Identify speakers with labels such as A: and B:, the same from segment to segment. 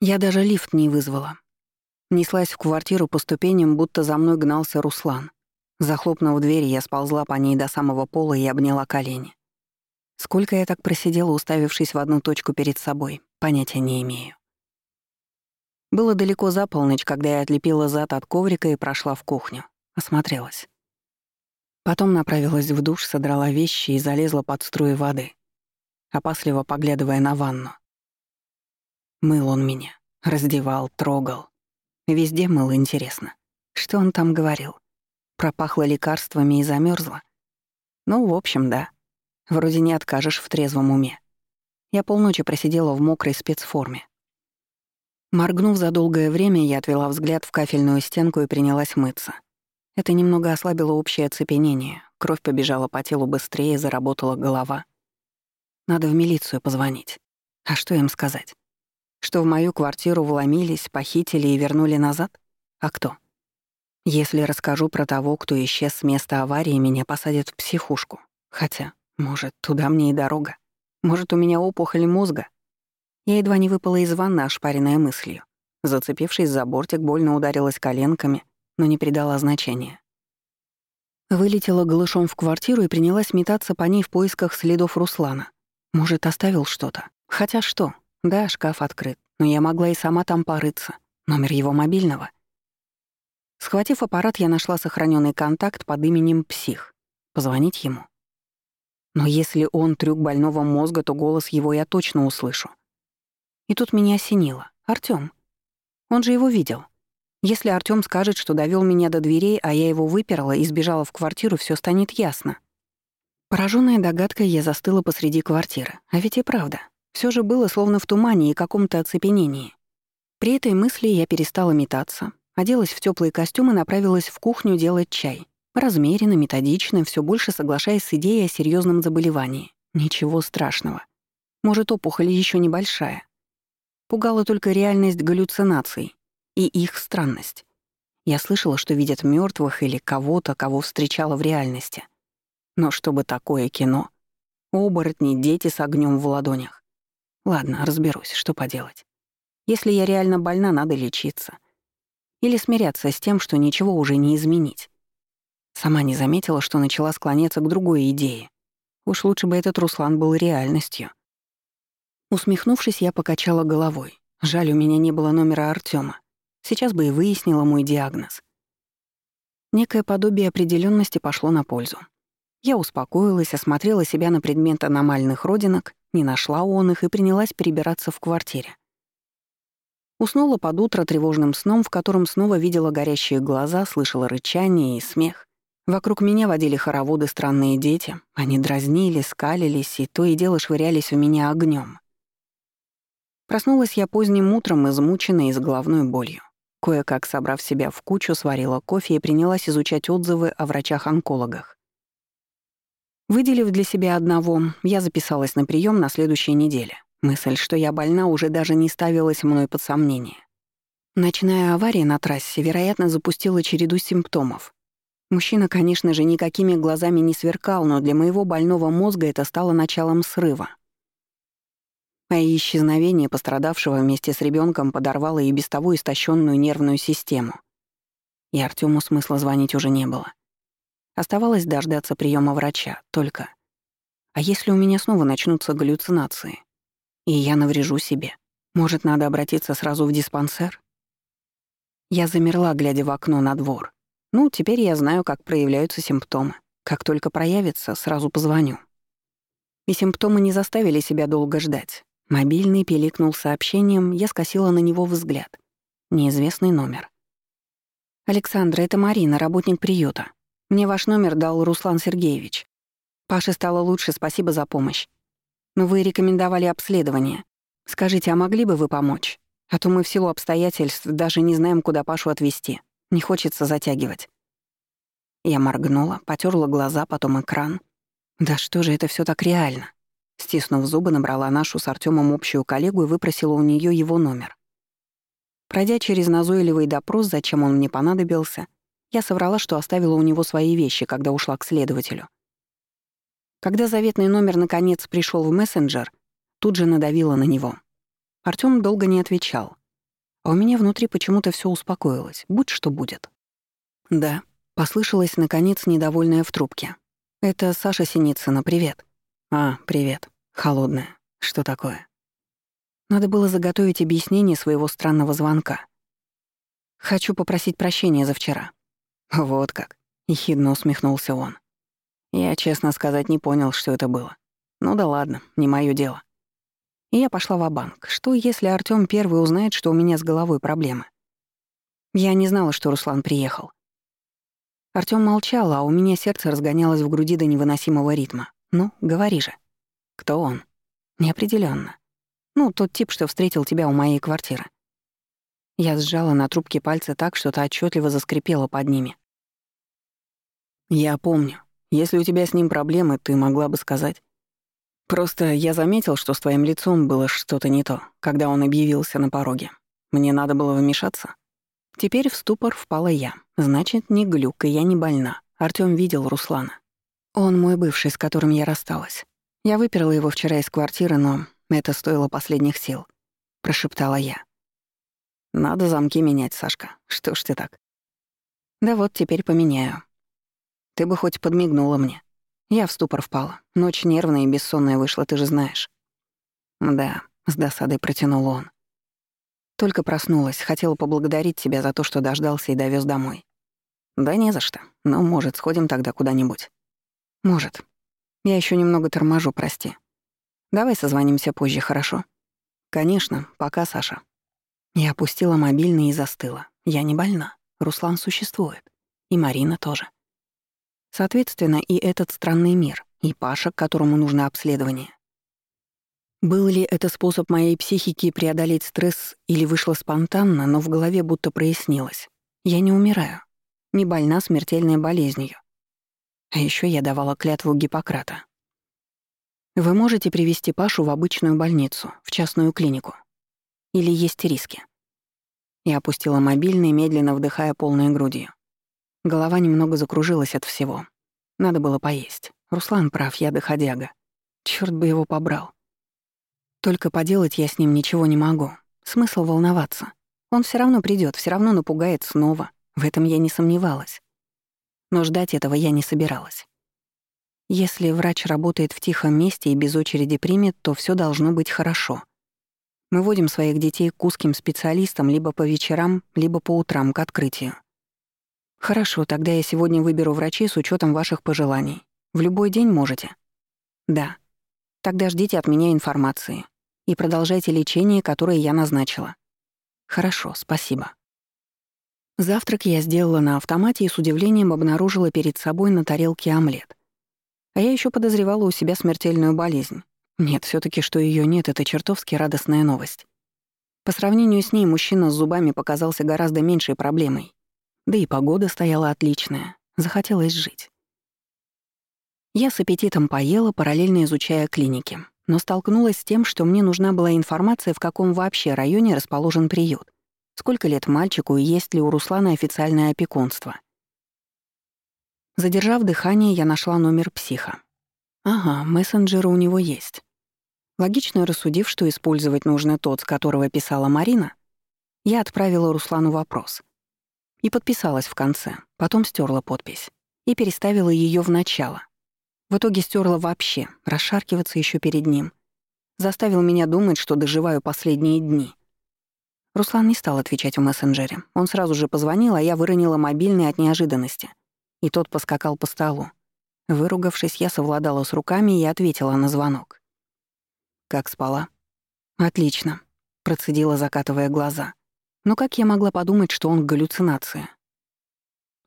A: Я даже лифт не вызвала. Неслась в квартиру по ступеням, будто за мной гнался Руслан. Захлопнув дверь, я сползла по ней до самого пола и обняла колени. Сколько я так просидела, уставившись в одну точку перед собой, понятия не имею. Было далеко за полночь, когда я отлепила зад от коврика и прошла в кухню. Осмотрелась. Потом направилась в душ, содрала вещи и залезла под струи воды, опасливо поглядывая на ванну. Мыл он меня, раздевал, трогал. Везде мыл, интересно. Что он там говорил? Пропахло лекарствами и замерзла. Ну, в общем, да. Вроде не откажешь в трезвом уме. Я полночи просидела в мокрой спецформе. Моргнув за долгое время, я отвела взгляд в кафельную стенку и принялась мыться. Это немного ослабило общее оцепенение. Кровь побежала по телу быстрее, заработала голова. Надо в милицию позвонить. А что им сказать? Что в мою квартиру вломились, похитили и вернули назад? А кто? Если расскажу про того, кто исчез с места аварии, меня посадят в психушку. Хотя, может, туда мне и дорога. Может, у меня опухоль мозга. Я едва не выпала из ванны, ошпаренная мыслью. Зацепившись за бортик, больно ударилась коленками, но не придала значения. Вылетела голышом в квартиру и принялась метаться по ней в поисках следов Руслана. Может, оставил что-то? Хотя что? Да, шкаф открыт, но я могла и сама там порыться. Номер его мобильного. Схватив аппарат, я нашла сохраненный контакт под именем «Псих». Позвонить ему. Но если он трюк больного мозга, то голос его я точно услышу. И тут меня осенило. Артём. Он же его видел. Если Артём скажет, что довёл меня до дверей, а я его выперла и сбежала в квартиру, всё станет ясно. Поражённая догадкой, я застыла посреди квартиры. А ведь и правда. Все же было словно в тумане и каком-то оцепенении. При этой мысли я перестала метаться, оделась в теплый костюм и направилась в кухню делать чай. Размеренно, методично, все больше соглашаясь с идеей о серьезном заболевании. Ничего страшного. Может, опухоль еще небольшая. Пугала только реальность галлюцинаций и их странность. Я слышала, что видят мертвых или кого-то, кого встречала в реальности. Но чтобы такое кино? Оборотни, дети с огнем в ладонях. Ладно, разберусь, что поделать. Если я реально больна, надо лечиться. Или смиряться с тем, что ничего уже не изменить. Сама не заметила, что начала склоняться к другой идее. Уж лучше бы этот Руслан был реальностью. Усмехнувшись, я покачала головой. Жаль, у меня не было номера Артема. Сейчас бы и выяснила мой диагноз. Некое подобие определенности пошло на пользу. Я успокоилась, осмотрела себя на предмет аномальных родинок не нашла он их и принялась перебираться в квартире. Уснула под утро тревожным сном, в котором снова видела горящие глаза, слышала рычание и смех. Вокруг меня водили хороводы странные дети. Они дразнили, скалились и то и дело швырялись у меня огнем. Проснулась я поздним утром, измученной и с головной болью. Кое-как, собрав себя в кучу, сварила кофе и принялась изучать отзывы о врачах-онкологах. Выделив для себя одного, я записалась на прием на следующей неделе. Мысль, что я больна, уже даже не ставилась мной под сомнение. Ночная авария на трассе, вероятно, запустила череду симптомов. Мужчина, конечно же, никакими глазами не сверкал, но для моего больного мозга это стало началом срыва. А исчезновение пострадавшего вместе с ребенком подорвало и без того истощенную нервную систему. И Артему смысла звонить уже не было. Оставалось дождаться приема врача, только... А если у меня снова начнутся галлюцинации? И я наврежу себе? Может, надо обратиться сразу в диспансер? Я замерла, глядя в окно на двор. Ну, теперь я знаю, как проявляются симптомы. Как только проявится, сразу позвоню. И симптомы не заставили себя долго ждать. Мобильный пиликнул сообщением, я скосила на него взгляд. Неизвестный номер. «Александра, это Марина, работник приюта. Мне ваш номер дал Руслан Сергеевич. Паше стало лучше, спасибо за помощь. Но вы рекомендовали обследование. Скажите, а могли бы вы помочь? А то мы в силу обстоятельств даже не знаем, куда Пашу отвезти. Не хочется затягивать. Я моргнула, потерла глаза, потом экран. Да что же это все так реально? Стиснув зубы, набрала нашу с Артемом общую коллегу и выпросила у нее его номер. Пройдя через назойливый допрос, зачем он мне понадобился, я соврала, что оставила у него свои вещи, когда ушла к следователю. Когда заветный номер наконец пришел в мессенджер, тут же надавила на него. Артём долго не отвечал. а у меня внутри почему-то все успокоилось, будь что будет. «Да», — послышалось, наконец, недовольная в трубке. «Это Саша Синицына, привет». «А, привет. Холодная. Что такое?» Надо было заготовить объяснение своего странного звонка. «Хочу попросить прощения за вчера». «Вот как», — ехидно усмехнулся он. «Я, честно сказать, не понял, что это было. Ну да ладно, не моё дело». И я пошла в банк Что, если Артём первый узнает, что у меня с головой проблемы? Я не знала, что Руслан приехал. Артём молчал, а у меня сердце разгонялось в груди до невыносимого ритма. «Ну, говори же». «Кто он?» «Неопределённо. Ну, тот тип, что встретил тебя у моей квартиры». Я сжала на трубке пальцы так, что та отчетливо заскрипела под ними. «Я помню. Если у тебя с ним проблемы, ты могла бы сказать. Просто я заметил, что с твоим лицом было что-то не то, когда он объявился на пороге. Мне надо было вмешаться. Теперь в ступор впала я. Значит, не глюк, и я не больна. Артём видел Руслана. Он мой бывший, с которым я рассталась. Я выперла его вчера из квартиры, но это стоило последних сил. Прошептала я. Надо замки менять, Сашка. Что ж ты так? Да вот теперь поменяю. Ты бы хоть подмигнула мне. Я в ступор впала. Ночь нервная и бессонная вышла, ты же знаешь. Да, с досадой протянул он. Только проснулась, хотела поблагодарить тебя за то, что дождался и довез домой. Да не за что. Но, может, сходим тогда куда-нибудь. Может. Я еще немного торможу, прости. Давай созвонимся позже, хорошо? Конечно, пока, Саша. Я опустила мобильный и застыла. Я не больна. Руслан существует. И Марина тоже. Соответственно, и этот странный мир, и Паша, которому нужно обследование. Был ли это способ моей психики преодолеть стресс или вышло спонтанно, но в голове будто прояснилось. Я не умираю. Не больна смертельной болезнью. А еще я давала клятву Гиппократа. Вы можете привести Пашу в обычную больницу, в частную клинику. Или есть риски? Я опустила мобильный, медленно вдыхая полной грудью. Голова немного закружилась от всего. Надо было поесть. Руслан прав, я доходяга. Чёрт бы его побрал. Только поделать я с ним ничего не могу. Смысл волноваться. Он все равно придет, все равно напугает снова. В этом я не сомневалась. Но ждать этого я не собиралась. Если врач работает в тихом месте и без очереди примет, то все должно быть хорошо. Мы водим своих детей к узким специалистам либо по вечерам, либо по утрам к открытию. Хорошо, тогда я сегодня выберу врачей с учетом ваших пожеланий. В любой день можете? Да. Тогда ждите от меня информации и продолжайте лечение, которое я назначила. Хорошо, спасибо. Завтрак я сделала на автомате и с удивлением обнаружила перед собой на тарелке омлет. А я еще подозревала у себя смертельную болезнь. Нет, все таки что ее нет, это чертовски радостная новость. По сравнению с ней мужчина с зубами показался гораздо меньшей проблемой. Да и погода стояла отличная. Захотелось жить. Я с аппетитом поела, параллельно изучая клиники, но столкнулась с тем, что мне нужна была информация, в каком вообще районе расположен приют, сколько лет мальчику и есть ли у Руслана официальное опекунство. Задержав дыхание, я нашла номер психа. Ага, мессенджер у него есть. Логично рассудив, что использовать нужно тот, с которого писала Марина, я отправила Руслану вопрос — и подписалась в конце, потом стерла подпись и переставила ее в начало. В итоге стерла вообще, расшаркиваться еще перед ним. Заставил меня думать, что доживаю последние дни. Руслан не стал отвечать в мессенджере. Он сразу же позвонил, а я выронила мобильный от неожиданности. И тот поскакал по столу. Выругавшись, я совладала с руками и ответила на звонок. «Как спала?» «Отлично», — процедила, закатывая глаза. Но как я могла подумать, что он галлюцинация?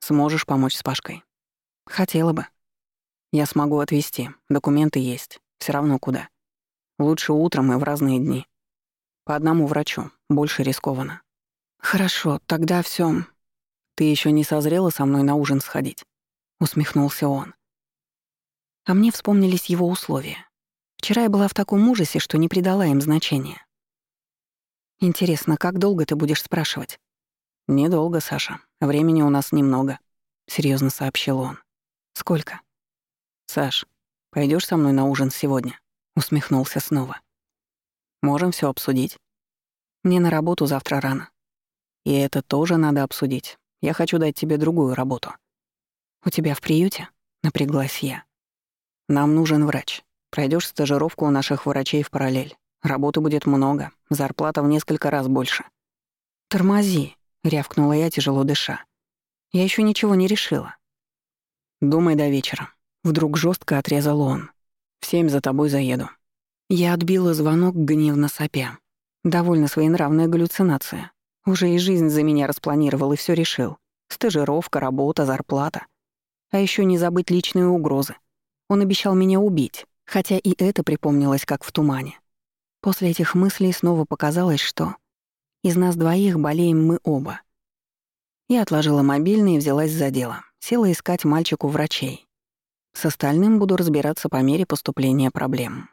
A: Сможешь помочь с Пашкой? Хотела бы. Я смогу отвезти. Документы есть. Все равно куда. Лучше утром и в разные дни. По одному врачу. Больше рискованно. Хорошо, тогда все. Ты еще не созрела со мной на ужин сходить? Усмехнулся он. А мне вспомнились его условия. Вчера я была в таком ужасе, что не придала им значения. Интересно, как долго ты будешь спрашивать? Недолго, Саша. Времени у нас немного, серьезно сообщил он. Сколько? Саш, пойдешь со мной на ужин сегодня? усмехнулся снова. Можем все обсудить. Мне на работу завтра рано. И это тоже надо обсудить. Я хочу дать тебе другую работу. У тебя в приюте? Напряглась я. Нам нужен врач. Пройдешь стажировку у наших врачей в параллель. Работы будет много, зарплата в несколько раз больше. Тормози, рявкнула я, тяжело дыша. Я еще ничего не решила. Думай до вечера. Вдруг жестко отрезал он. В семь за тобой заеду. Я отбила звонок, гневно сопя. Довольно своенравная галлюцинация. Уже и жизнь за меня распланировал и все решил. Стажировка, работа, зарплата. А еще не забыть личные угрозы. Он обещал меня убить, хотя и это припомнилось как в тумане. После этих мыслей снова показалось, что из нас двоих болеем мы оба. Я отложила мобильный и взялась за дело. Села искать мальчику врачей. С остальным буду разбираться по мере поступления проблем.